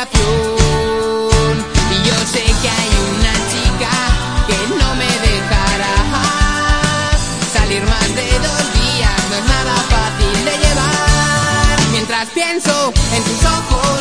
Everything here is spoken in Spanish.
Y yo sé que hay una chica que no me dejará salir más de dos días, no es nada fácil de llevar. Mientras pienso en tus ojos.